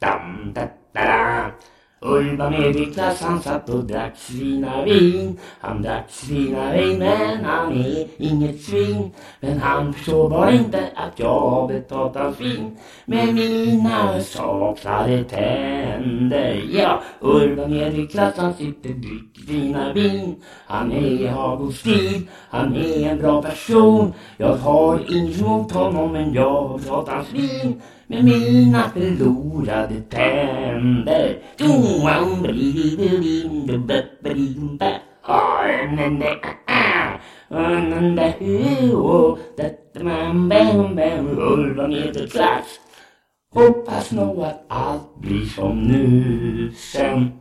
Đậm. Urban da. Medelklass, han satt och drack svinavin. Han drack svinavin, men han är inget svin. Men han förstår bara inte att jag har betalt hans vin. Med mina saknade tänder. Ja, Ulva medelklass, han sitter och dricker svinavin. Han är i god stil, han är en bra person. Jag har inget emot honom, men jag har betalt hans vin med mina förlorade tänder. Ulva Hoppas nog att allt blir som nu sen.